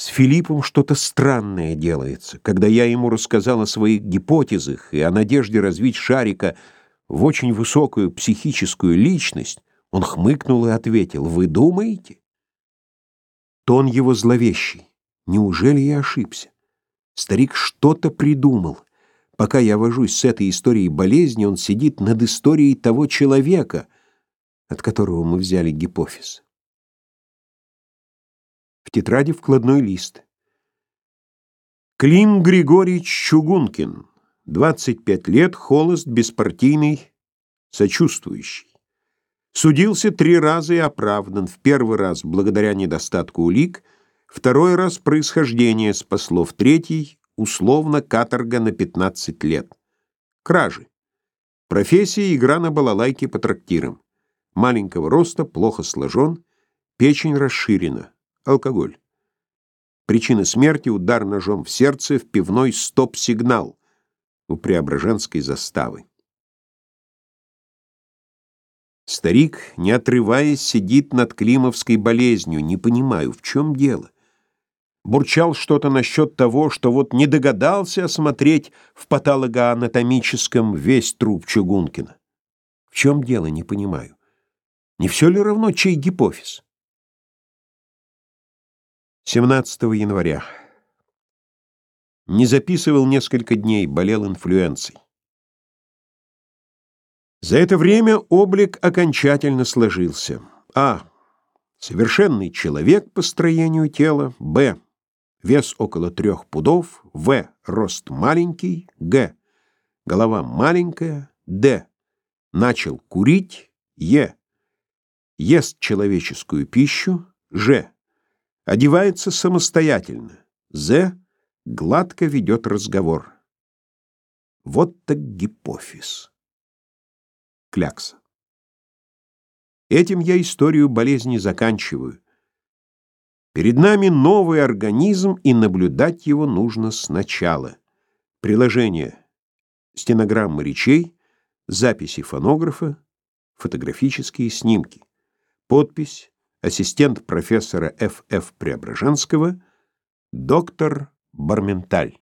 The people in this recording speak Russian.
С Филиппом что-то странное делается. Когда я ему рассказал о своих гипотезах и о надежде развить Шарика в очень высокую психическую личность, он хмыкнул и ответил, «Вы думаете?» Тон его зловещий. Неужели я ошибся? Старик что-то придумал. Пока я вожусь с этой историей болезни, он сидит над историей того человека, от которого мы взяли гипофиз. В тетради вкладной лист. Клим Григорьевич Чугункин, 25 лет, холост, беспартийный, сочувствующий. Судился три раза и оправдан. В первый раз благодаря недостатку улик, второй раз происхождение спасло, в третий условно каторга на 15 лет. Кражи. Профессия игра на балалайке по трактирам. Маленького роста, плохо сложен, печень расширена. Алкоголь. Причина смерти — удар ножом в сердце в пивной стоп-сигнал у Преображенской заставы. Старик, не отрываясь, сидит над Климовской болезнью. Не понимаю, в чем дело. Бурчал что-то насчет того, что вот не догадался осмотреть в патологоанатомическом весь труп Чугункина. В чем дело, не понимаю. Не все ли равно, чей гипофиз? 17 января. Не записывал несколько дней, болел инфлюенцией. За это время облик окончательно сложился. А. Совершенный человек по строению тела. Б. Вес около трех пудов. В. Рост маленький. Г. Голова маленькая. Д. Начал курить. Е. Ест человеческую пищу. Ж. Одевается самостоятельно. З. Гладко ведет разговор. Вот так гипофиз. Клякса. Этим я историю болезни заканчиваю. Перед нами новый организм, и наблюдать его нужно сначала. Приложение. Стенограммы речей, записи фонографа, фотографические снимки. Подпись ассистент профессора Ф.Ф. Преображенского, доктор Барменталь.